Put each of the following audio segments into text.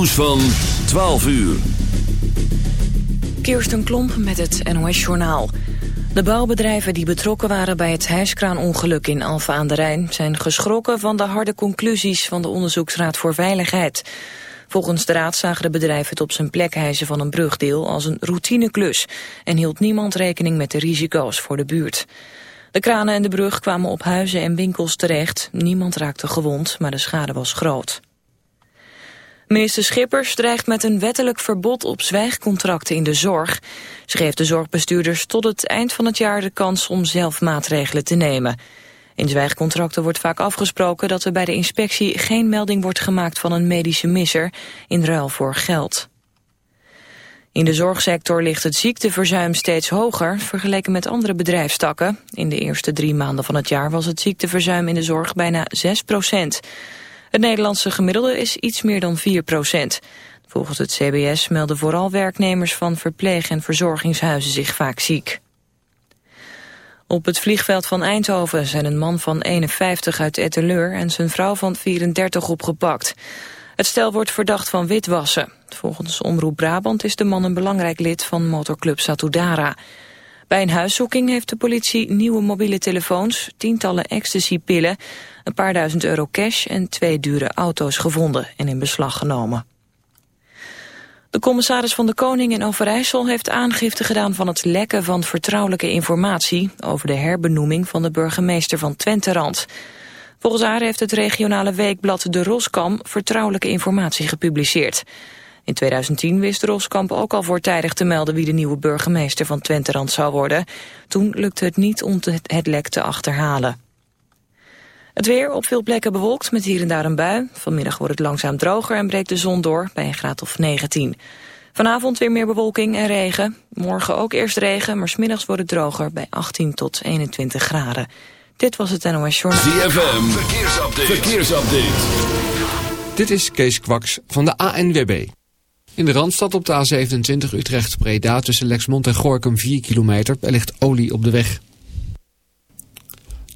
nieuws van 12 uur. Kirsten Klomp met het NOS-journaal. De bouwbedrijven die betrokken waren bij het hijskraanongeluk in Alfa aan de Rijn... zijn geschrokken van de harde conclusies van de Onderzoeksraad voor Veiligheid. Volgens de raad zagen de bedrijven het op zijn plek hijsen van een brugdeel als een routineklus... en hield niemand rekening met de risico's voor de buurt. De kranen en de brug kwamen op huizen en winkels terecht. Niemand raakte gewond, maar de schade was groot. Minister Schippers dreigt met een wettelijk verbod op zwijgcontracten in de zorg. Ze geeft de zorgbestuurders tot het eind van het jaar de kans om zelf maatregelen te nemen. In zwijgcontracten wordt vaak afgesproken dat er bij de inspectie geen melding wordt gemaakt van een medische misser in ruil voor geld. In de zorgsector ligt het ziekteverzuim steeds hoger vergeleken met andere bedrijfstakken. In de eerste drie maanden van het jaar was het ziekteverzuim in de zorg bijna 6 procent. Het Nederlandse gemiddelde is iets meer dan 4 procent. Volgens het CBS melden vooral werknemers van verpleeg- en verzorgingshuizen zich vaak ziek. Op het vliegveld van Eindhoven zijn een man van 51 uit Etteleur en zijn vrouw van 34 opgepakt. Het stel wordt verdacht van witwassen. Volgens Omroep Brabant is de man een belangrijk lid van motorclub Satudara. Bij een huiszoeking heeft de politie nieuwe mobiele telefoons, tientallen ecstasypillen, een paar duizend euro cash en twee dure auto's gevonden en in beslag genomen. De commissaris van de Koning in Overijssel heeft aangifte gedaan van het lekken van vertrouwelijke informatie over de herbenoeming van de burgemeester van Twenterand. Volgens haar heeft het regionale weekblad De Roskam vertrouwelijke informatie gepubliceerd. In 2010 wist Roskamp ook al voortijdig te melden wie de nieuwe burgemeester van Twenterand zou worden. Toen lukte het niet om het lek te achterhalen. Het weer op veel plekken bewolkt met hier en daar een bui. Vanmiddag wordt het langzaam droger en breekt de zon door bij een graad of 19. Vanavond weer meer bewolking en regen. Morgen ook eerst regen, maar smiddags wordt het droger bij 18 tot 21 graden. Dit was het NOS Journal. ZFM, verkeersupdate. verkeersupdate. Dit is Kees Kwaks van de ANWB. In de Randstad op de A27 Utrecht-Breda tussen Lexmond en Gorkum 4 kilometer. Er ligt olie op de weg.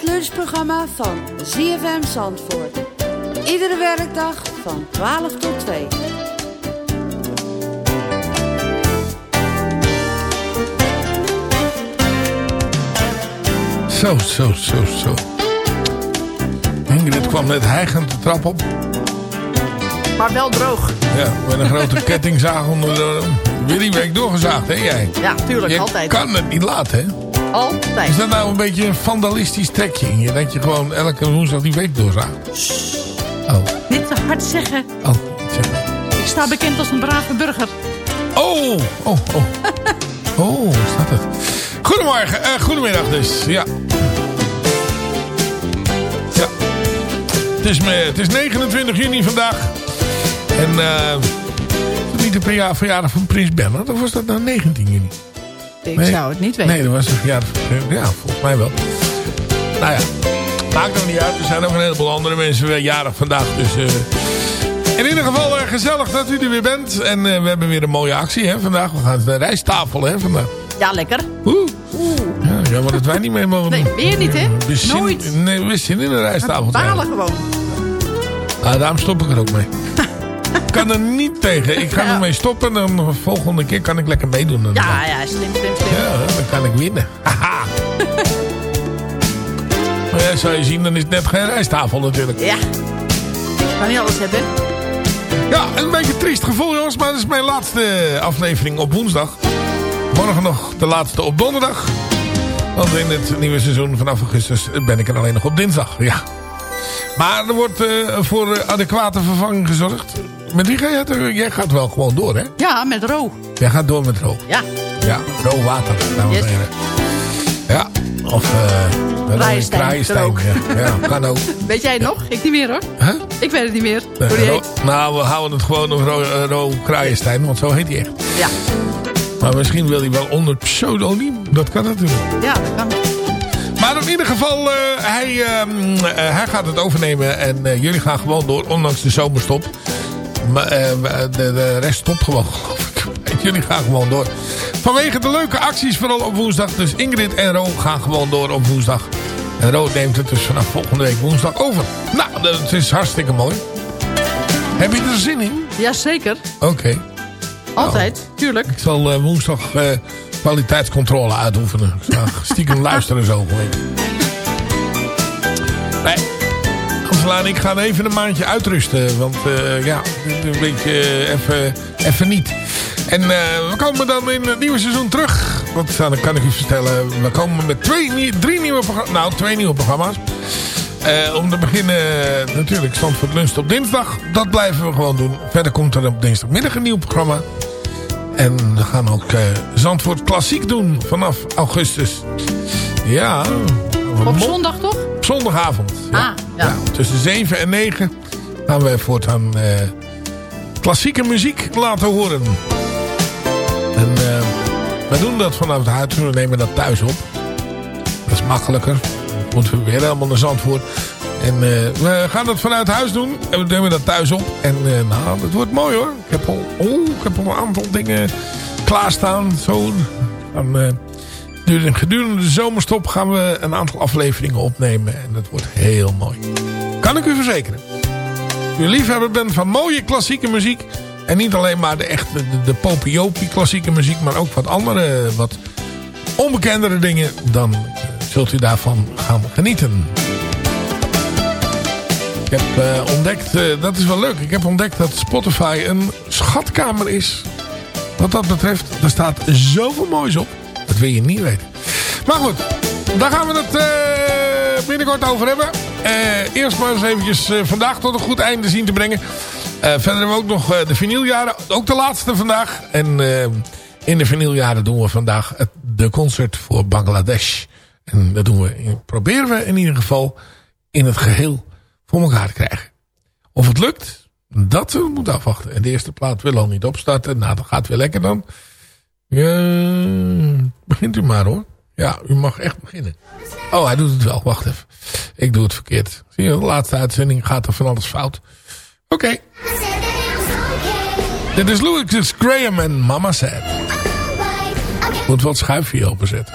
Het lunchprogramma van ZFM Zandvoort. Iedere werkdag van 12 tot 2. Zo, zo, zo, zo. Ingrid kwam net hijgend de trap op. Maar wel droog. Ja, met een grote kettingzaag onder de weer die week doorgezaagd, hè jij? Ja, tuurlijk, Je altijd. kan het niet laten, hè? Altijd. Is dat nou een beetje een vandalistisch trekje in je? Dat je gewoon elke woensdag die week doorzaagt? Oh, Niet te hard zeggen. oh, zeg. Ik sta bekend als een brave burger. Oh, oh, oh. Oh, staat het? Goedemorgen, eh, goedemiddag dus, ja. Ja. Het is, me, het is 29 juni vandaag. En eh is het niet de verja- verjaardag van Prins Bernhard? Of was dat nou 19 juni? Ik Nee. zou het niet weten. Nee, dat was van Ja, volgens mij wel. Nou ja, maakt nog niet uit. Er zijn nog een heleboel andere mensen weer jarig vandaag. Dus eh, in ieder geval eh, gezellig dat u er weer bent. En eh, we hebben weer een mooie actie hè, vandaag. We gaan de rijsttafel hè, vandaag. Ja, lekker. Oeh. Ja, jammer dat wij niet mee mogen Nee, weer niet, hè? We zin- Nooit. Nee, we zitten in een rijsttafel. Balen gewoon. Ah, daarom stop ik er ook mee. Ik kan er niet tegen. Ik ga Ja. ermee stoppen. En dan de volgende keer kan ik lekker meedoen. Ja, ja, slim, slim, slim. Ja, dan kan ik winnen. Haha. maar ja, zou je zien, dan is het net geen rijsttafel natuurlijk. Ja. Kan niet alles hebben. Ja, een beetje triest gevoel jongens, maar dat is mijn laatste aflevering op woensdag. Morgen nog de laatste op donderdag. Want in het nieuwe seizoen vanaf augustus ben ik er alleen nog op dinsdag. Ja. Maar er wordt eh, voor adequate vervanging gezorgd. Met wie ga je Jij gaat wel gewoon door, hè? Ja, met Ro. Jij gaat door met Ro. Ja. Ja, Ro water, dames en heren. Ja, of eh Ro in Kraaienstein. Ja, ja, kan ook. Weet jij het nog? Ik niet meer, hoor. Huh? Ik weet het niet meer. Eh, Hoe die Ro- nou, we houden het gewoon op Ro, eh, Ro Kraaienstein, want zo heet hij echt. Ja. Maar misschien wil hij wel onder pseudoniem. Dat kan natuurlijk. Ja, dat kan. Maar in ieder geval, eh, hij, ehm, eh, hij gaat het overnemen. En eh, jullie gaan gewoon door, ondanks de zomerstop. Maar eh, de, de rest stopt gewoon, geloof ik. Jullie gaan gewoon door. Vanwege de leuke acties, vooral op woensdag. Dus Ingrid en Ro gaan gewoon door op woensdag. En Ro neemt het dus vanaf volgende week woensdag over. Nou, dat is hartstikke mooi. Heb je er zin in? Jazeker. Oké. Altijd. Tuurlijk. Ik zal eh, woensdag eh, kwaliteitscontrole uitoefenen. Ik stiekem luisteren zo. Nee. En ik gaan even een maandje uitrusten. Want eh, ja, een beetje eh, even, even niet. En eh, we komen dan in het nieuwe seizoen terug. Dat dan kan ik u vertellen. We komen met twee, drie nieuwe programma's. Nou, twee nieuwe programma's. Om te beginnen natuurlijk Zandvoort Lunch op dinsdag. Dat blijven we gewoon doen. Verder komt er op dinsdagmiddag een nieuw programma. En we gaan ook Zandvoort Klassiek doen vanaf augustus. Ja. Op zondag toch? Op zondagavond. Ah, ja. tussen 7 en 9 gaan we voortaan eh, klassieke muziek laten horen. En eh, we doen dat vanuit het huis. We nemen dat thuis op. Dat is makkelijker. Dan moeten we weer helemaal naar Zandvoort. En eh, we gaan dat vanuit huis doen. En we nemen dat thuis op. En nou, dat wordt mooi hoor. Ik heb al, oh, ik heb al een aantal dingen klaarstaan. Zo. Dan, eh, Gedurende- de zomerstop gaan we een aantal afleveringen opnemen. En dat wordt heel mooi. Kan ik u verzekeren. Als u liefhebber bent van mooie klassieke muziek. En niet alleen maar de echte de, de popiopie klassieke muziek. Maar ook wat andere, wat onbekendere dingen. Dan eh, zult u daarvan gaan genieten. Ik heb eh, ontdekt, eh, dat is wel leuk. Ik heb ontdekt dat Spotify een schatkamer is. Wat dat betreft, daar staat zoveel moois op. Wil je niet weten. Maar goed, daar gaan we het eh, binnenkort over hebben. Eh, eerst maar eens eventjes eh, vandaag tot een goed einde zien te brengen. Verder hebben we ook nog de vinyljaren. Ook de laatste vandaag. En in de vinyljaren doen we vandaag het, de concert voor Bangladesh. En dat doen we, proberen we in ieder geval in het geheel voor elkaar te krijgen. Of het lukt, dat we moeten afwachten. En de eerste plaat wil al niet opstarten. Nou, dat gaat weer lekker dan. Ja, begint u maar hoor. Ja, u mag echt beginnen. Oh, hij doet het wel. Wacht even. Ik doe het verkeerd. Zie je, de laatste uitzending gaat er van alles fout. Oké. Dit is Louis Graham en Mama Said. Moet wat schuifje openzetten.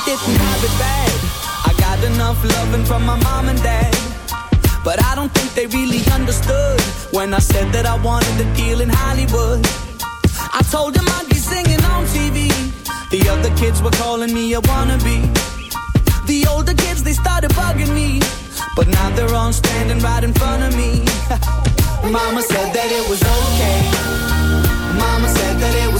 I didn't it bad. I got enough loving from my mom and dad. But I don't think they really understood when I said that I wanted to deal in Hollywood. I told them I'd be singing on TV. The other kids were calling me a wannabe. The older kids, they started bugging me. But now they're all standing right in front of me. Mama said that it was okay. Mama said that it was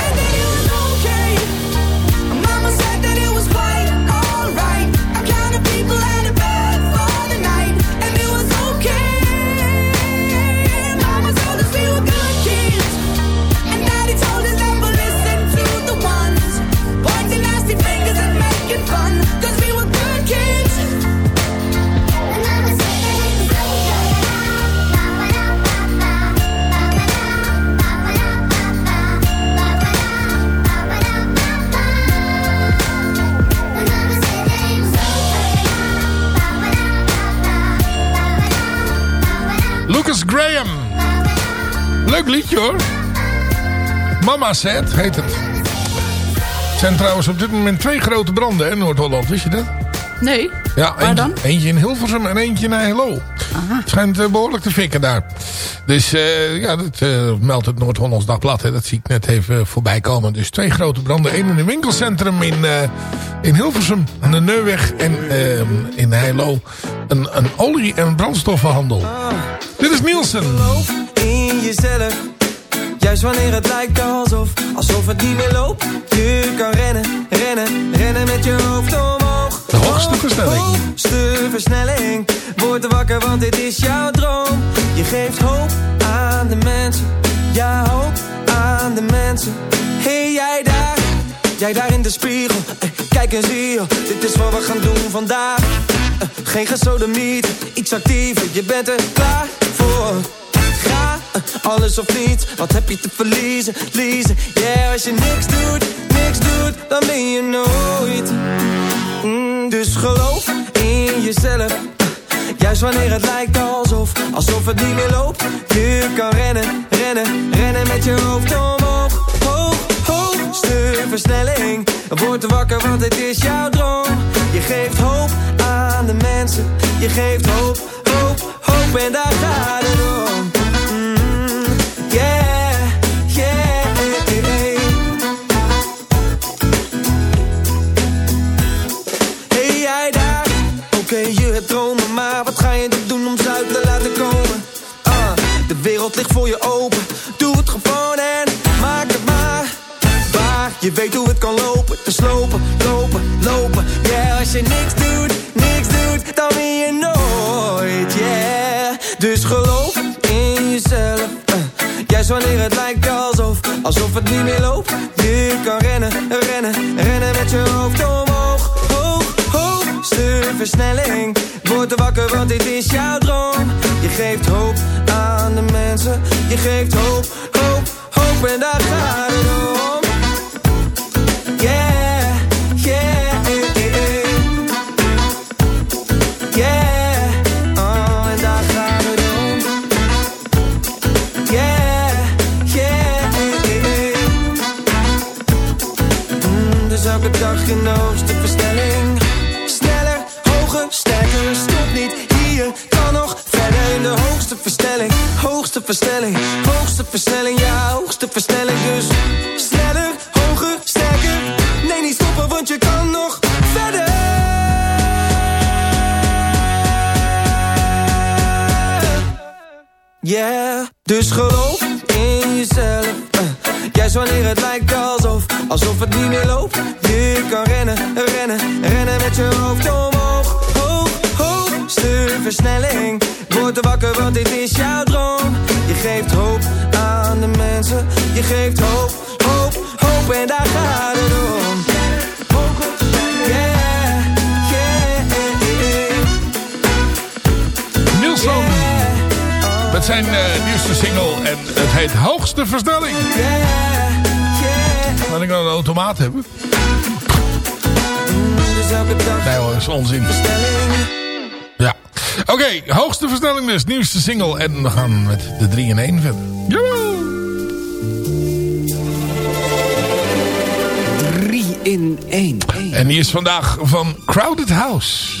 Graham. Leuk liedje hoor. Mama Said heet het. Het zijn trouwens op dit moment twee grote branden in Noord-Holland. Wist je dat? Nee. Ja, Waar eentje, dan? eentje in Hilversum en eentje in Hello. Het schijnt eh, behoorlijk te fikken daar. Dus eh, ja, dat eh, meldt het Noord-Hollands Dagblad. Hè. Dat zie ik net even voorbij komen. Dus twee grote branden. Eén in een winkelcentrum in, eh, in Hilversum. Aan de Neuweg. En eh, in Heilo een, een olie- en brandstoffenhandel. Dit is Nielsen. geloof in jezelf. Juist wanneer het lijkt alsof, alsof het niet meer loopt. Je kan rennen, rennen, rennen met je hoofd omhoog. De hoogste versnelling. Hoogste versnelling. Word wakker, want dit is jouw droom. Je geeft hoop aan de mensen. Ja, hoop aan de mensen. Hey, jij daar. Jij daar in de spiegel. Eh, kijk eens hier. Dit is wat we gaan doen vandaag. Eh, geen gesodemiet, iets actiever. Je bent er klaar voor. Ga, eh, alles of niets. Wat heb je te verliezen, liezen? Yeah, als je niks doet, niks doet, dan ben je nooit. Mm, dus geloof in jezelf. Juist wanneer het lijkt alsof, alsof het niet meer loopt. Je kan rennen, rennen, rennen met je hoofd omhoog. Hoogste versnelling. Word wakker, want het is jouw droom. Je geeft hoop aan de mensen. Je geeft hoop, hoop, hoop en daar gaat het om. Mm, yeah, yeah. Je weet hoe het kan lopen Te slopen, lopen, lopen. Yeah, als je niks doet, niks doet Dan win je nooit, yeah. Dus geloof in jezelf. Eh. Juist wanneer het lijkt alsof Alsof het niet meer loopt. Je kan rennen, rennen, rennen met je hoofd omhoog. Hoog, hoogste versnelling. Word er wakker want dit is jouw droom. Je geeft hoop aan de mensen. Je geeft hoop, hoop, hoop en daar gaat hoogste versnelling. Sneller, hoger, sterker, stop niet hier. Kan nog verder in de hoogste versnelling. Hoogste versnelling, hoogste versnelling, ja, hoogste versnelling. Dus sneller, hoger, sterker. Nee, niet stoppen, want je kan nog verder. Yeah, dus geloof in jezelf. Uh, juist wanneer het lijkt alsof, alsof het niet meer loopt. Versnelling. Word er wakker, want dit is jouw droom. Je geeft hoop aan de mensen. Je geeft hoop, hoop, hoop en daar gaat het om. Yeah, yeah, yeah. Met zijn uh, nieuwste single en het heet Hoogste Versnelling. Kan ik nou een automaat hebben? Nee hoor, is onzin. Oké, okay, hoogste versnelling dus, nieuwste single. En we gaan met de 3 in 1 verder. Jawel! 3 in 1. En die is vandaag van Crowded House.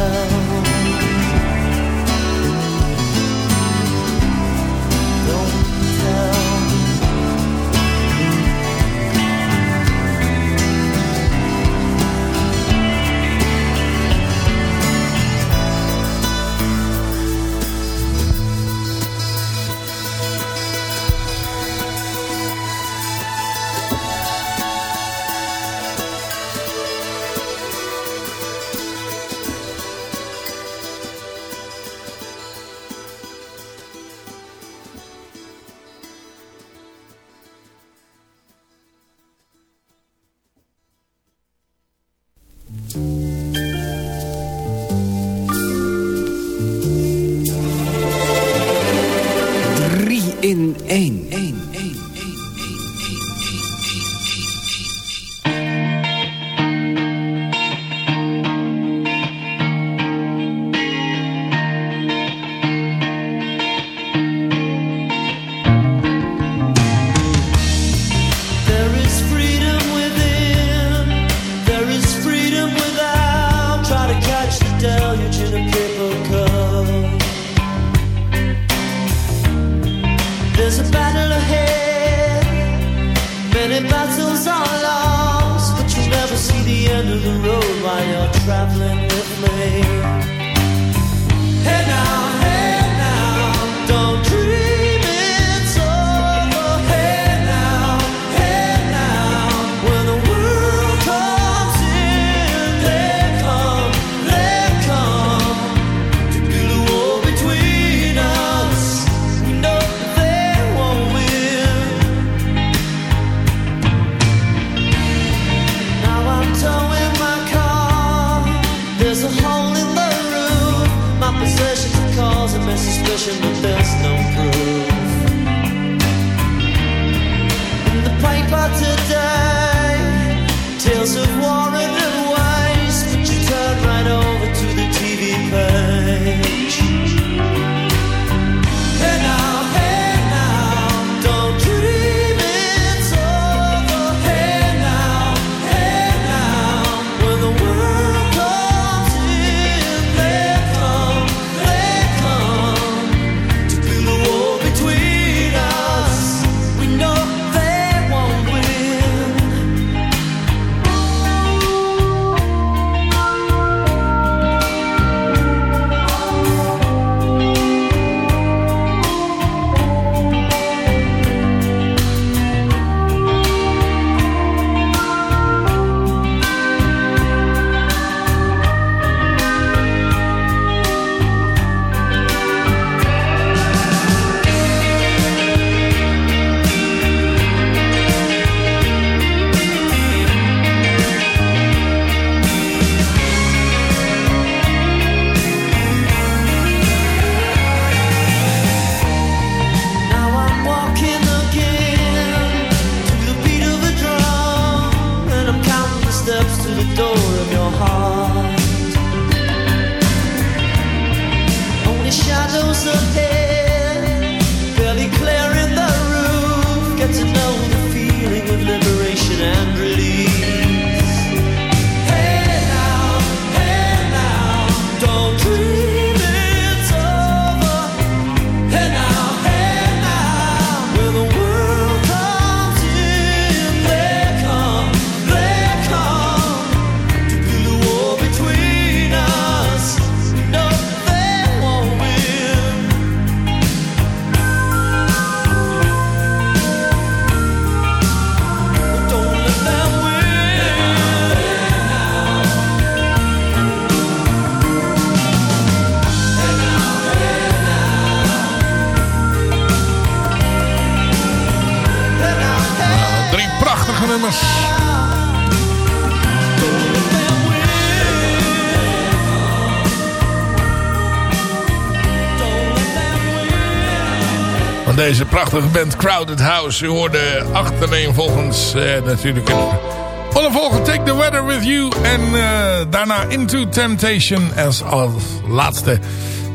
Deze prachtige band Crowded House. U hoorde achtereenvolgens eh, natuurlijk het ondervolgen Take the Weather With You. En eh, daarna Into Temptation als, als laatste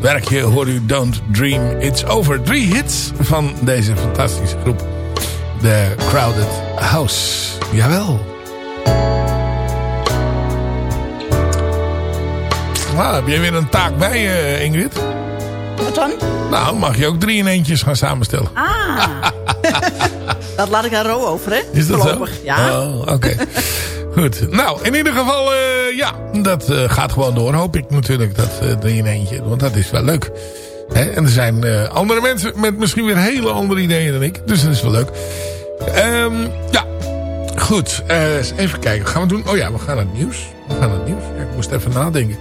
werkje hoor u Don't Dream It's Over. Drie hits van deze fantastische groep. De Crowded House. Jawel. Nou, heb jij weer een taak bij, eh, Ingrid? Dan? Nou, mag je ook drie in eentjes gaan samenstellen. Ah. dat laat ik aan Ro over, hè? Is dat Voorlopig. zo? Ja. Oh, oké. Goed. Nou, in ieder geval, eh, ja, dat eh, gaat gewoon door. Hoop ik natuurlijk, dat eh, drie in eentje. Want dat is wel leuk. Hè? En er zijn andere mensen met misschien weer hele andere ideeën dan ik. Dus dat is wel leuk. Ehm, ja, goed. Even kijken. Wat gaan we doen? Oh ja, we gaan naar het nieuws. We gaan naar het nieuws. Ja, ik moest even nadenken.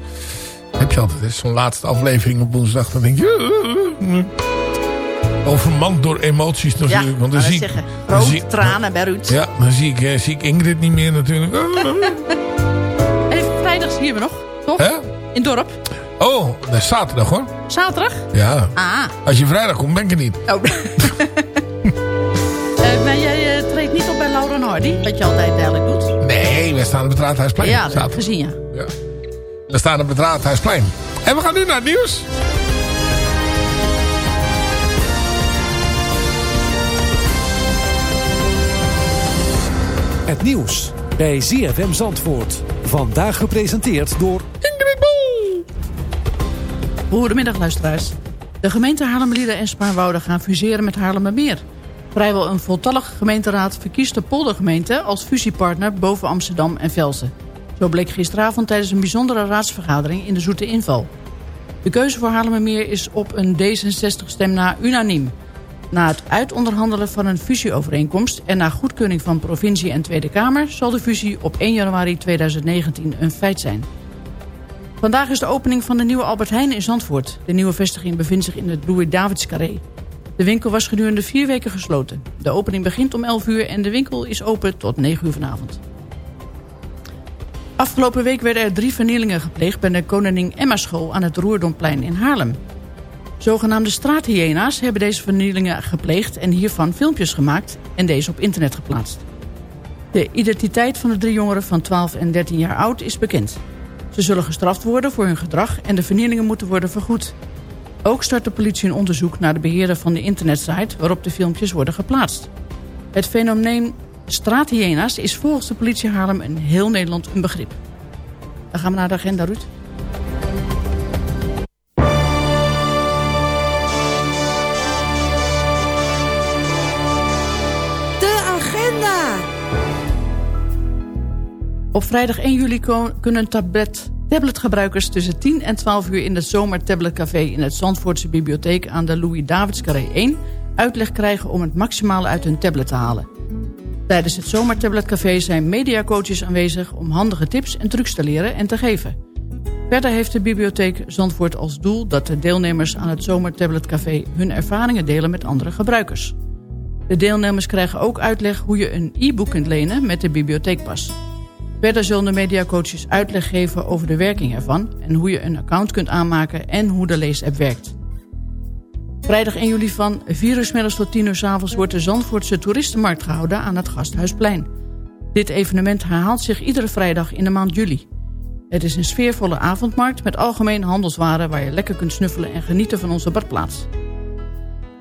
Heb je altijd? Zo'n laatste aflevering op woensdag. Dan denk je... Overmand door emoties Ja, natuurlijk. want dan zie zeggen. dan Rood, zie- tranen bij Ruud. ja, dan zie ik, eh, zie ik Ingrid niet meer natuurlijk. En vrijdag zien we nog, toch? Hè? In het dorp. Oh, dat is zaterdag hoor. Zaterdag? Ja. Ah. Als je vrijdag komt, ben ik er niet. Oh. Eh, maar jij eh, treedt niet op bij Laura en Hardy? Wat je altijd eigenlijk doet. Nee, wij staan op het Raadhuisplein. Ja, dat heb ik zaterdag. gezien, ja. Ja. We staan op het Raadhuisplein. En we gaan nu naar het nieuws. Het nieuws bij ZFM Zandvoort. Vandaag gepresenteerd door Ingrid Bol. Goedemiddag luisteraars. De gemeente Haarlemmerlieden en Spaarnwoude gaan fuseren met Haarlemmermeer. Vrijwel een voltallige gemeenteraad verkiest de poldergemeente als fusiepartner boven Amsterdam en Velsen. Zo bleek gisteravond tijdens een bijzondere raadsvergadering in de Zoete Inval. De keuze voor Haarlemmermeer is op een D66-stem na unaniem. Na het uitonderhandelen van een fusieovereenkomst en na goedkeuring van provincie en Tweede Kamer... zal de fusie op 1 januari 2019 een feit zijn. Vandaag is de opening van de nieuwe Albert Heijn in Zandvoort. De nieuwe vestiging bevindt zich in het Louis Davids Carré. De winkel was gedurende vier weken gesloten. De opening begint om 11 uur en de winkel is open tot 9 uur vanavond. Afgelopen week werden er drie vernielingen gepleegd... bij de Koningin Emma School aan het Roerdomplein in Haarlem. Zogenaamde straathyena's hebben deze vernielingen gepleegd... en hiervan filmpjes gemaakt en deze op internet geplaatst. De identiteit van de drie jongeren van 12 en 13 jaar oud is bekend. Ze zullen gestraft worden voor hun gedrag en de vernielingen moeten worden vergoed. Ook start de politie een onderzoek naar de beheerder van de internetsite... waarop de filmpjes worden geplaatst. Het fenomeen straathyena's is volgens de politie Haarlem in heel Nederland een begrip. Dan gaan we naar de agenda, Ruud. De agenda! Op vrijdag 1 juli kunnen tablet, tabletgebruikers tussen 10 en 12 uur... in het Zomer Tabletcafé in het Zandvoortse Bibliotheek... aan de Louis Davids Carré 1 uitleg krijgen om het maximale uit hun tablet te halen. Tijdens het Zomertabletcafé zijn mediacoaches aanwezig om handige tips en trucs te leren en te geven. Verder heeft de bibliotheek Zandvoort als doel dat de deelnemers aan het Zomertabletcafé hun ervaringen delen met andere gebruikers. De deelnemers krijgen ook uitleg hoe je een e-book kunt lenen met de bibliotheekpas. Verder zullen de mediacoaches uitleg geven over de werking ervan en hoe je een account kunt aanmaken en hoe de leesapp werkt. Vrijdag 1 juli van 4 uur middags tot 10 uur s avonds wordt de Zandvoortse toeristenmarkt gehouden aan het Gasthuisplein. Dit evenement herhaalt zich iedere vrijdag in de maand juli. Het is een sfeervolle avondmarkt met algemeen handelswaren waar je lekker kunt snuffelen en genieten van onze badplaats.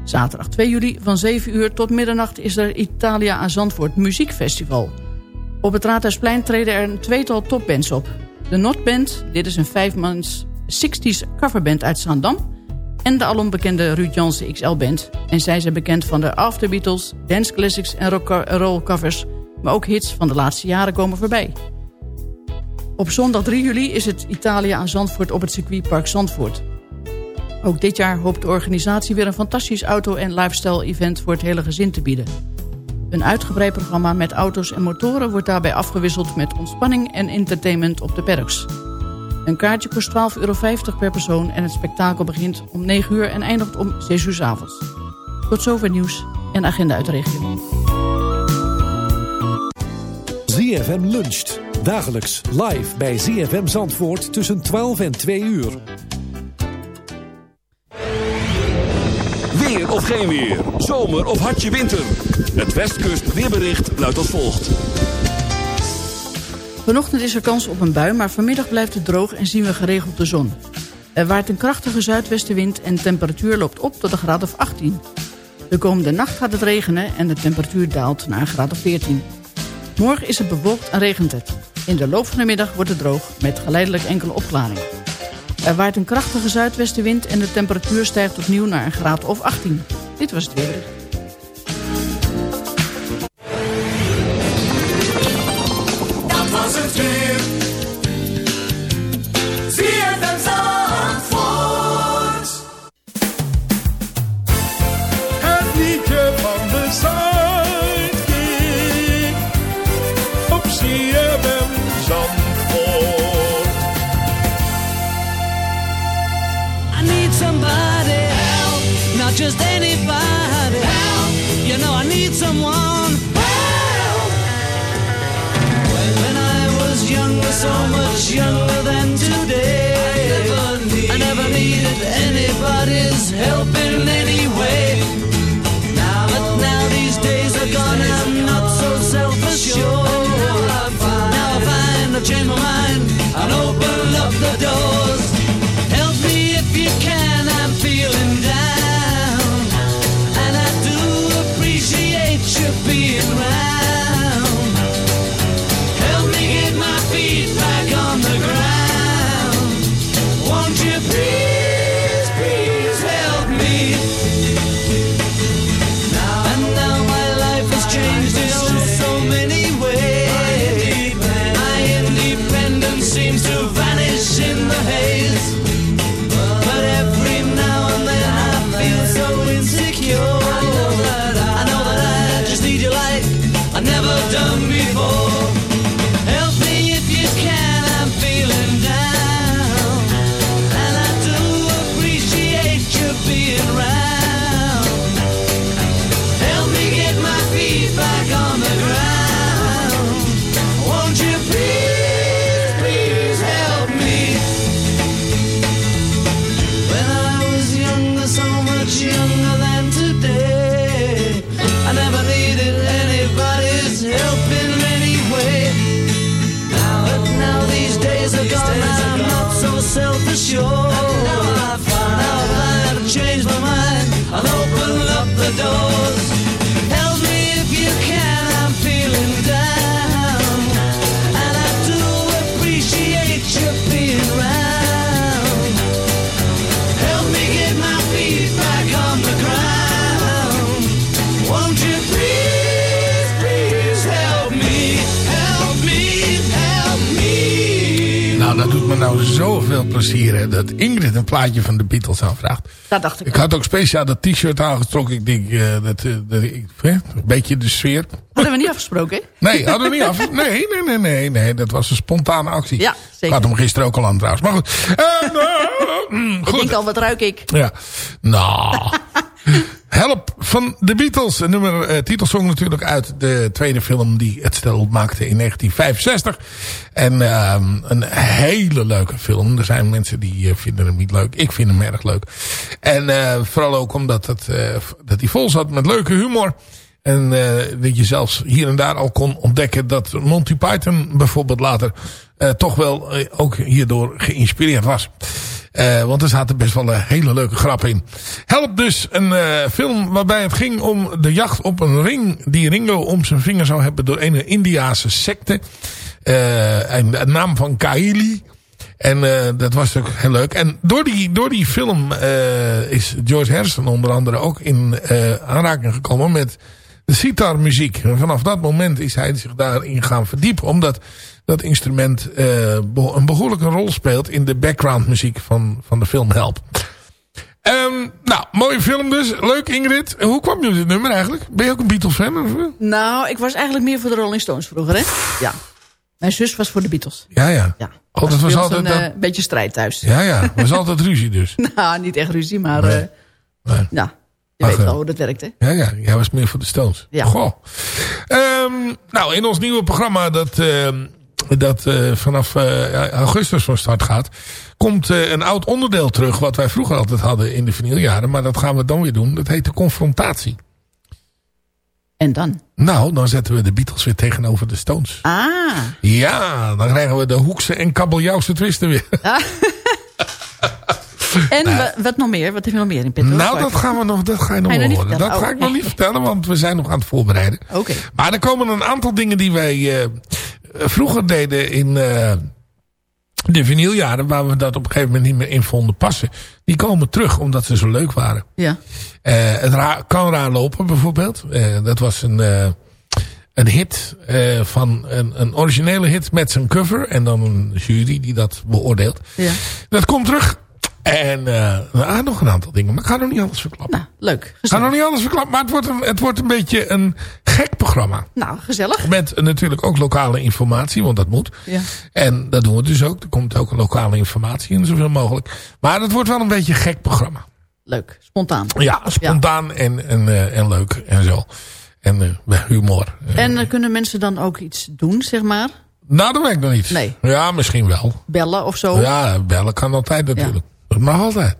Zaterdag 2 juli van 7 uur tot middernacht is er Italia aan Zandvoort Muziekfestival. Op het Raadhuisplein treden er een tweetal topbands op. De Notband, dit is een vijfmans 60s coverband uit Zaandam en de alombekende Ruud Jansen XL Band. En zij zijn bekend van de After Beatles, dance classics en roll covers... maar ook hits van de laatste jaren komen voorbij. Op zondag 3 juli is het Italië aan Zandvoort op het circuitpark Zandvoort. Ook dit jaar hoopt de organisatie weer een fantastisch auto- en lifestyle-event voor het hele gezin te bieden. Een uitgebreid programma met auto's en motoren wordt daarbij afgewisseld met ontspanning en entertainment op de perks. Een kaartje kost 12,50 euro per persoon en het spektakel begint om 9 uur en eindigt om 6 uur s avonds. Tot zover nieuws en agenda uit de regio. ZFM luncht. Dagelijks live bij ZFM Zandvoort tussen 12 en 2 uur. Weer of geen weer. Zomer of hartje winter. Het Westkust weerbericht luidt als volgt. Vanochtend is er kans op een bui, maar vanmiddag blijft het droog en zien we geregeld de zon. Er waait een krachtige zuidwestenwind en de temperatuur loopt op tot een graad of 18. De komende nacht gaat het regenen en de temperatuur daalt naar een graad of 14. Morgen is het bewolkt en regent het. In de loop van de middag wordt het droog met geleidelijk enkele opklaringen. Er waait een krachtige zuidwestenwind en de temperatuur stijgt opnieuw naar een graad of 18. Dit was het weerbericht. So much younger than today, I never, needed anybody's help in any way. in the hay. Me nou zoveel plezier hè, dat Ingrid een plaatje van de Beatles aanvraagt. Dat dacht ik Ik had ook speciaal dat t-shirt aangetrokken. Ik denk, eh, dat, eh, dat, ik, hè, een beetje de sfeer. Hadden we niet afgesproken, hè? Nee, hadden we niet af. Nee, nee, nee, nee, nee. Dat was een spontane actie. Ja, Ik zeker. had hem gisteren ook al aan trouwens. Maar goed. Eh, mm, Ik goed. denk al, wat ruik ik? Ja. Nou. Help van de Beatles. Een nummer, eh, titelsong natuurlijk uit de tweede film die het stel maakte in 1965. En ehm, een hele leuke film. Er zijn mensen die eh, vinden hem niet leuk. Ik vind hem erg leuk. En eh, vooral ook omdat het, dat hij vol zat met leuke humor. En dat je zelfs hier en daar al kon ontdekken dat Monty Python bijvoorbeeld later toch wel ook hierdoor geïnspireerd was. Eh, want er zaten best wel een hele leuke grappen in. Help dus een eh, film waarbij het ging om de jacht op een ring die Ringo om zijn vinger zou hebben door een Indiase secte. Eh, en de naam van Kaili. En eh, dat was ook heel leuk. En door die, door die film eh, is George Harrison onder andere ook in eh, aanraking gekomen met de sitarmuziek. En vanaf dat moment is hij zich daarin gaan verdiepen. Omdat dat instrument beho- een behoorlijke rol speelt in de backgroundmuziek van, van de film Help. Ehm, nou, mooie film dus. Leuk Ingrid. Hoe kwam je op dit nummer eigenlijk? Ben je ook een Beatles fan? Of? Nou, ik was eigenlijk meer voor de Rolling Stones vroeger, hè? Ja. Mijn zus was voor de Beatles. Ja, ja. Ja. Oh, dat was altijd... een dat- eh, beetje strijd thuis. Ja, ja. was altijd ruzie dus. nou, niet echt ruzie, maar... Nee. Nee. ja, je Ach, weet wel hoe dat werkt, hè? Ja, ja, jij was meer voor de Stones. Ja. Goh. Ehm, nou, in ons nieuwe programma dat, ehm, dat eh, vanaf eh, augustus van start gaat... komt eh, een oud onderdeel terug wat wij vroeger altijd hadden in de vinyljaren. Maar dat gaan we dan weer doen. Dat heet de confrontatie. En dan? Nou, dan zetten we de Beatles weer tegenover de Stones. Ah. Ja, dan krijgen we de Hoekse en kabeljauwse twisten weer. En wa- wat nog meer? Wat heb je nog meer in petto? Nou, dat gaan we nog, dat ga je nog Ga je wel nog niet horen. Dat ga Oh. ik nog niet vertellen, want we zijn nog aan het voorbereiden. Oké. Maar er komen een aantal dingen die wij eh, vroeger deden in eh, de vinyljaren, waar we dat op een gegeven moment niet meer in vonden passen. Die komen terug, omdat ze zo leuk waren. Ja. Eh, het ra kan raar lopen, bijvoorbeeld. Dat was een, een hit van een, een originele hit met zijn cover. En dan een jury die dat beoordeelt. Ja. Dat komt terug. En ah, nog een aantal dingen. Maar ik ga nog niet alles verklappen. Nou, leuk. Ik ga nog niet alles verklappen. Maar het wordt, een, het wordt een beetje een gek programma. Nou, gezellig. Met natuurlijk ook lokale informatie, want dat moet. Ja. En dat doen we dus ook. Er komt ook een lokale informatie in, zoveel mogelijk. Maar het wordt wel een beetje een gek programma. Leuk. Spontaan. Ja, spontaan En, en, eh, en leuk en zo. En eh, humor. En kunnen mensen dan ook iets doen, zeg maar? Nou, dat weet ik nog niet. Nee. Ja, misschien wel. Bellen of zo? Ja, bellen kan altijd natuurlijk. Mag altijd.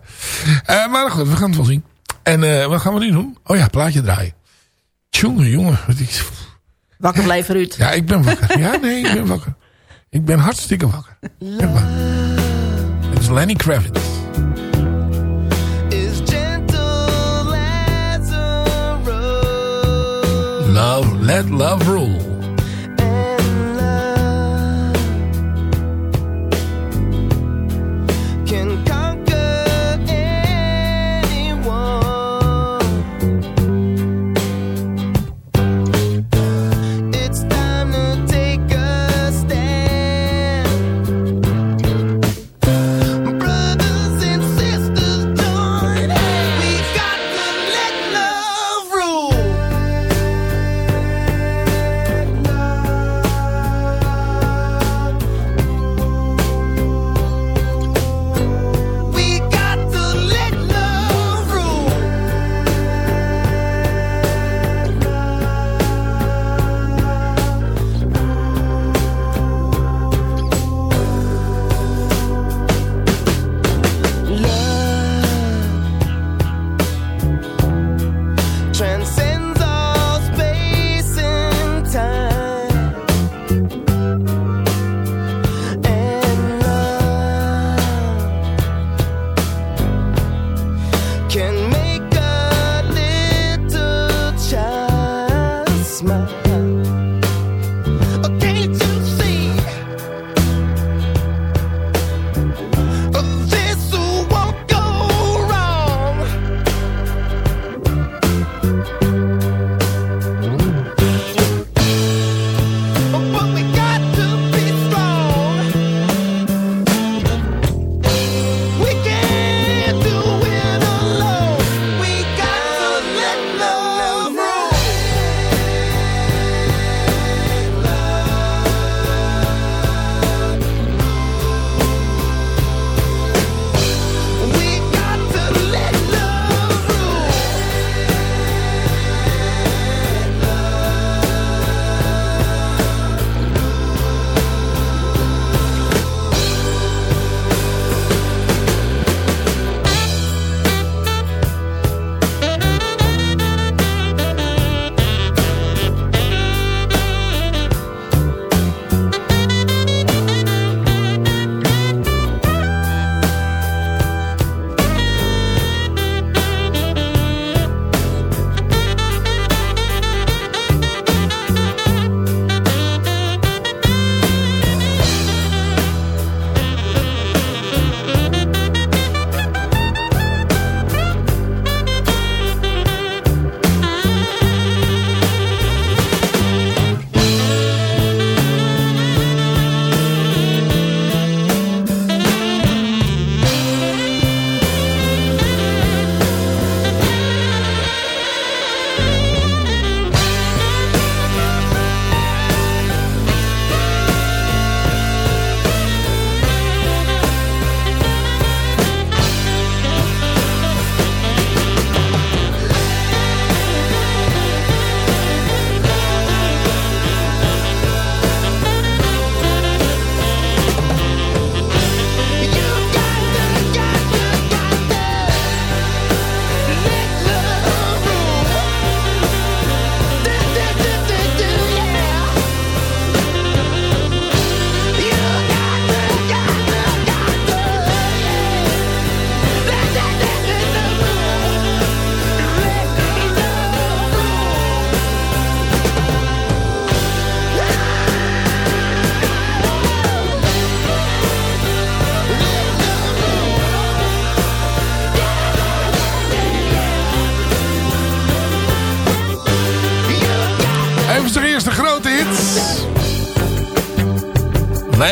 Eh, maar goed, we gaan het wel zien. En eh, wat gaan we nu doen? Oh ja, plaatje draaien. Tjonge, jongen. wat is- Wakker blijven, Ruud. Ja, ik ben wakker. Ja, nee, ik ben wakker. Ik ben hartstikke wakker. Ik ben wakker. Het is Lenny Kravitz. Is gentle as a rose. Love, let love rule.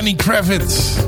Lenny Kravitz.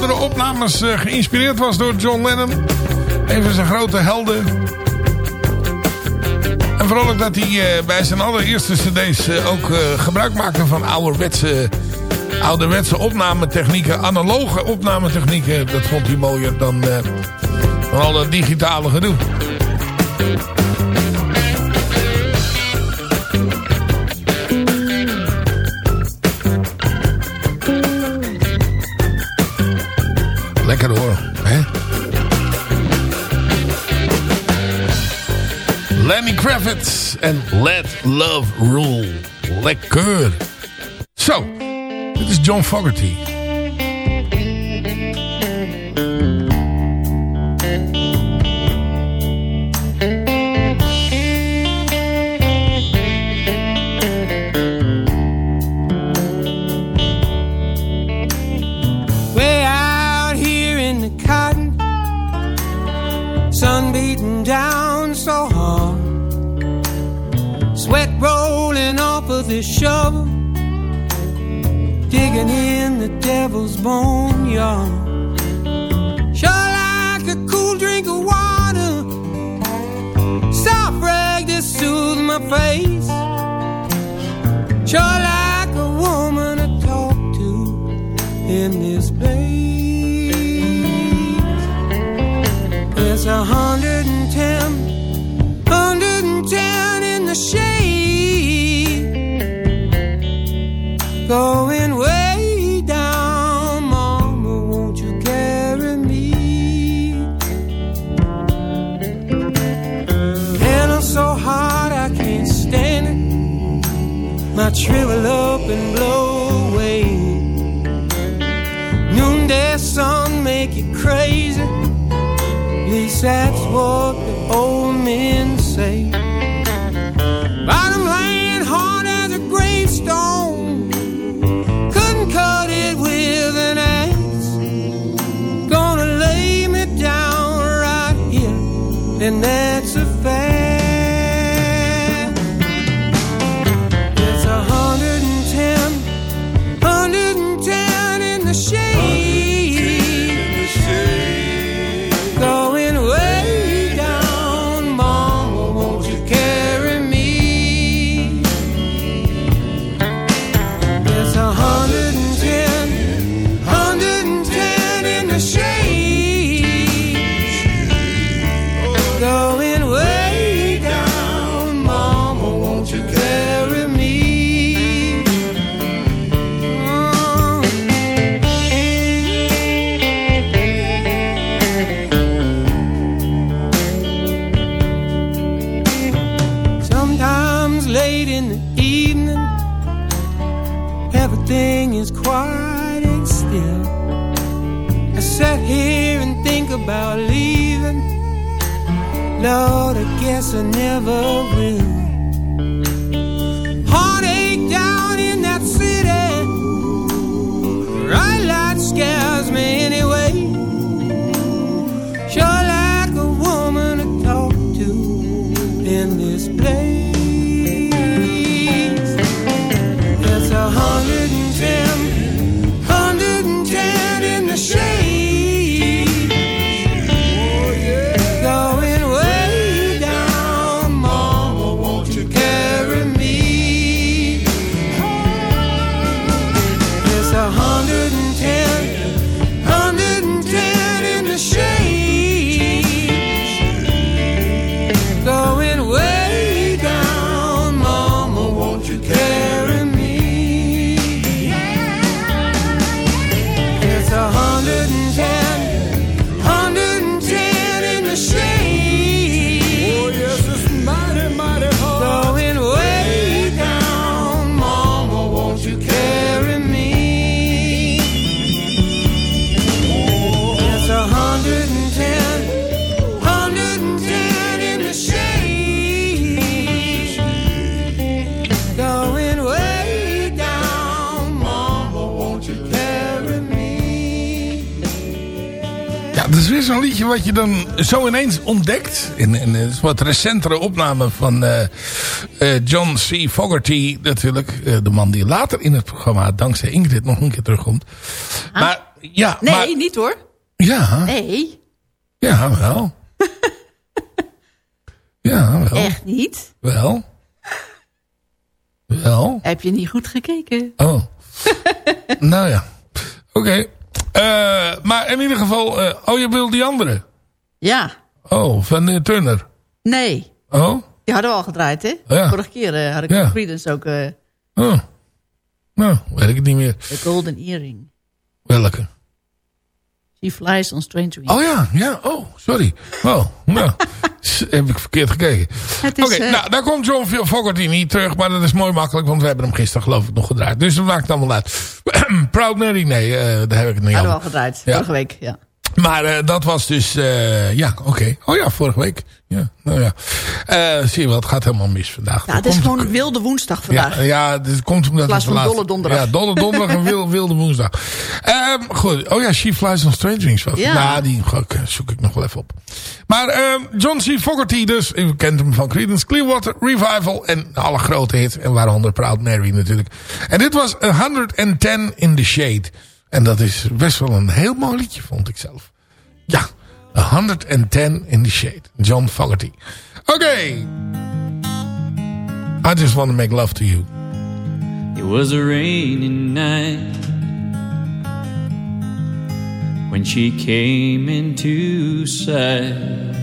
Oudere opnames eh, geïnspireerd was door John Lennon. Een van zijn grote helden. En vooral ook dat hij eh, bij zijn allereerste cd's eh, ook gebruik maakte van ouderwetse, ouderwetse opnametechnieken. Analoge opnametechnieken. Dat vond hij mooier dan, dan al dat digitale gedoe. Kravitz en Let Love Rule. Lekker. Zo, dit is John Fogerty. Shovel, digging in the devil's boneyard. Sure like a cool drink of water, soft rag to soothe my face. Sure My shrivel up and blow away. Noonday sun make you crazy. At least that's what the old men say. Bottom laying hard as a gravestone. Couldn't cut it with an axe. Gonna lay me down right here, and that's a Lord, I guess I never dan zo ineens ontdekt. In, in een wat recentere opname van uh, uh, John C. Fogerty natuurlijk. Uh, de man die later in het programma dankzij Ingrid nog een keer terugkomt. Ah. Maar ja, nee, maar, niet hoor. Ja. Nee. Ja, wel. ja, wel. Echt niet? Wel. Wel. Heb je niet goed gekeken? Oh. nou ja. Oké. Okay. Uh, maar in ieder geval... Uh, oh, je wil die andere? Ja. Oh, van uh, Turner? Nee. Oh? Die hadden we al gedraaid, hè? Ja. Vorige keer had ik ja. Creedence ook... Oh. Nou, weet ik het niet meer. The Golden Earring. Welke? She Flies on Strange Wings. Oh ja, ja. Oh, sorry. Oh, nou. heb ik verkeerd gekeken. Oké, okay, uh... nou, daar komt John Fogerty niet terug. Maar dat is mooi makkelijk, want we hebben hem gisteren geloof ik nog gedraaid. Dus dat maakt het allemaal uit. Proud Mary, nee, uh, daar heb ik het niet Hadden we al gedraaid, ja. vorige week, ja. Maar uh, dat was dus, ja, oké. Okay. Oh ja, vorige week. Ja, nou ja. zie je wel, het gaat helemaal mis vandaag. Ja, het is gewoon wilde woensdag vandaag. Ja, ja het komt omdat In plaats van dolle donderdag. Ja, dolle donderdag en wilde, wilde woensdag. Um, goed, oh ja, She Flies on Strange Wings. Was. Ja. Nou, die zoek ik nog wel even op. Maar um, John C. Fogerty dus, u kent hem van Creedence Clearwater Revival en alle grote hits. En waaronder Proud Mary natuurlijk. En dit was 110 in the Shade. En dat is best wel een heel mooi liedje, vond ik zelf. Ja, 110 in the Shade. John Fogerty. Oké. Okay. I just want to make love to you. It was a rainy night When she came into sight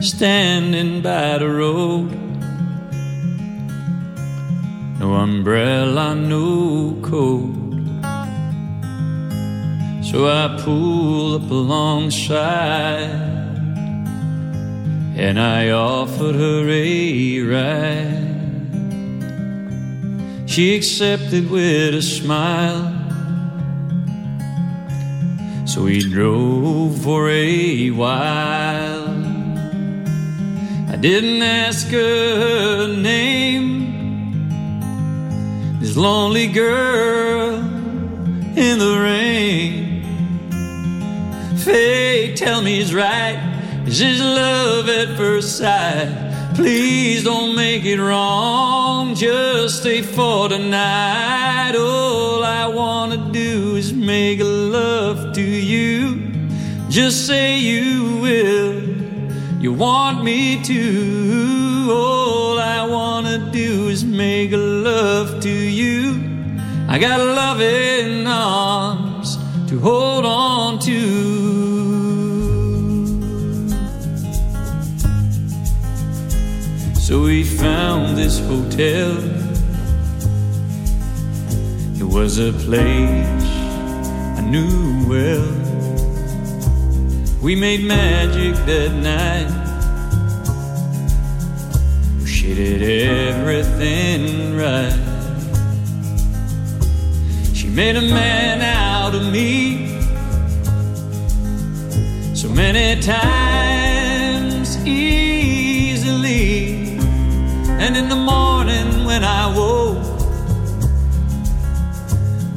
Standing by the road No umbrella, no coat So I pulled up alongside and I offered her a ride. She accepted with a smile. So we drove for a while. I didn't ask her name. This lonely girl in the rain. Fate, tell me it's right. This is this love at first sight? Please don't make it wrong. Just stay for tonight. All I wanna do is make a love to you. Just say you will. You want me to. All I wanna do is make love to you. I got loving arms to hold on to. So we found this hotel. It was a place I knew well. We made magic that night. She did everything right. She made a man out of me. So many times In the morning when I woke,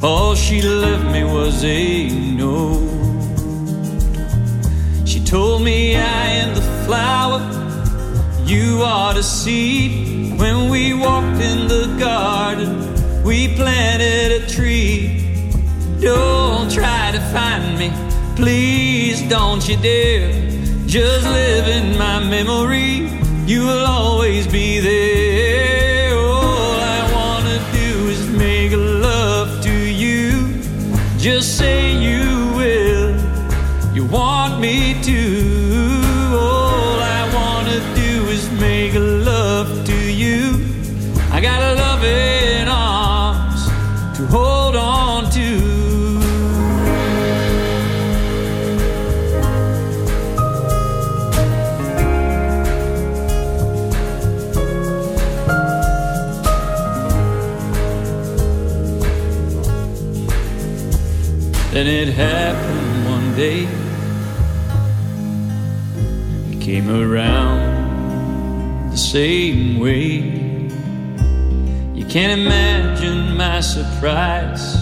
all she left me was a note. She told me I am the flower, you are the seed. When we walked in the garden, we planted a tree. Don't try to find me, please don't you dare. Just live in my memory you will always be there. Just say you will. You want me to. Then it happened one day. It came around the same way. You can't imagine my surprise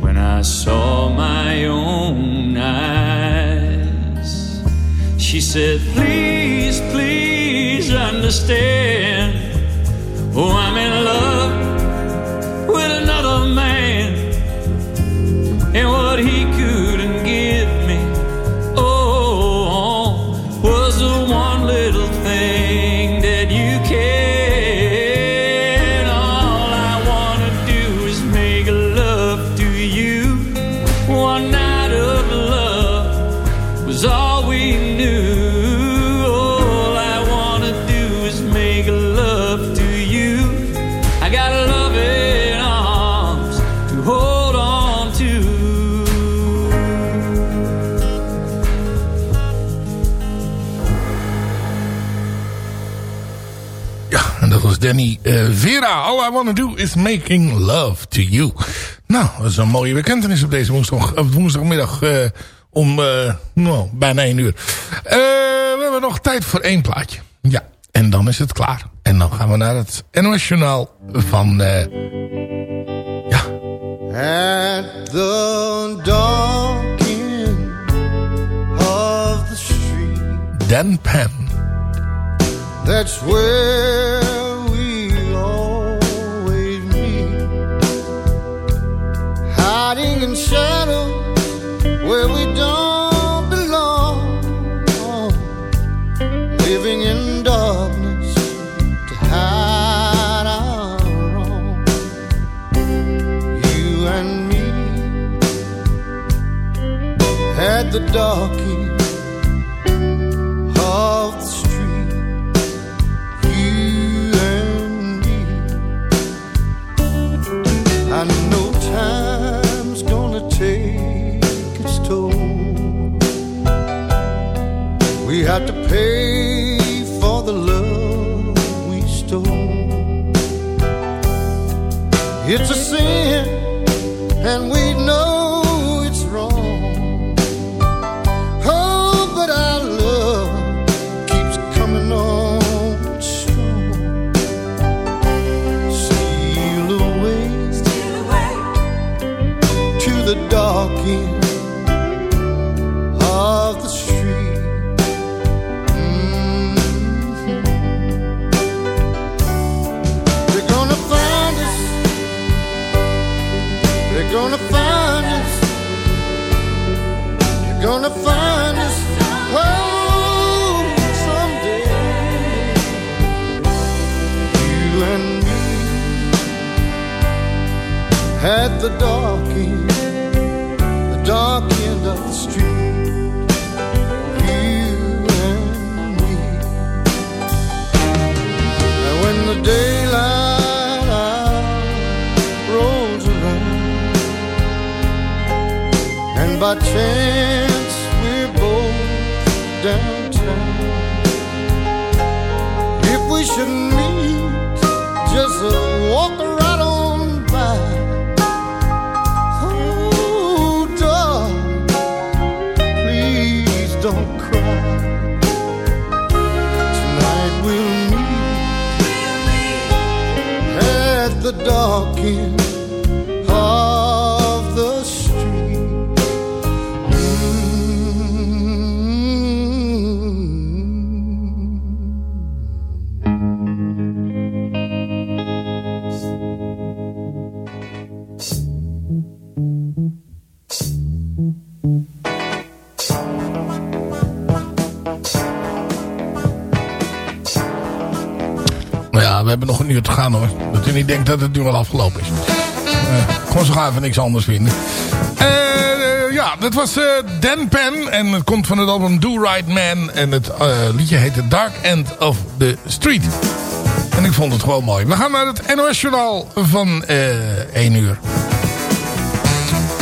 when I saw my own eyes. She said, Please, please understand. Oh, I'm in love And Danny eh, Vera. All I wanna do is making love to you. Nou, dat is een mooie bekentenis op deze woensdag, op woensdagmiddag eh, om eh, nou, bijna één uur. We hebben nog tijd voor één plaatje. Ja, en dan is het klaar. En dan gaan we naar het NOS Journaal van... ja. At the dark end of the street, Dan Penn. that's where Where we don't belong. Living in darkness to hide our wrong. You and me at the dark pay the dark end, the dark end of the street. You and me. And when the daylight rolls around, and by chance we're both downtown, if we should meet, just uh, at denkt dat het nu al afgelopen is. Eh, gewoon zo gaan even niks anders vinden. Eh, eh, ja, dat was eh, Dan Penn. En het komt van het album Do Right Man. En het liedje heet The Dark End of the Street. En ik vond het gewoon mooi. We gaan naar het NOS Journaal van eh 1 uur.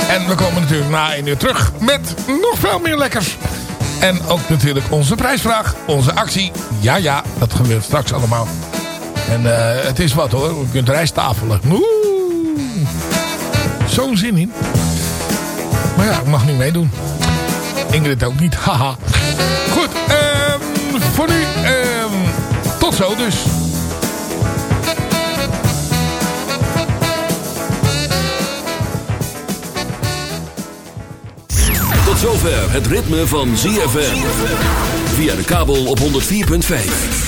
En we komen natuurlijk na 1 uur terug met nog veel meer lekkers. En ook natuurlijk onze prijsvraag, onze actie. Ja, ja, dat gebeurt straks allemaal. En eh, het is wat hoor, je kunt rijsttafelen. Zo'n zin in. Maar ja, ik mag niet meedoen. Ingrid ook niet, haha. Goed, ehm, voor nu, ehm, tot zo dus. Tot zover het ritme van ZFM. Via de kabel op 104.5.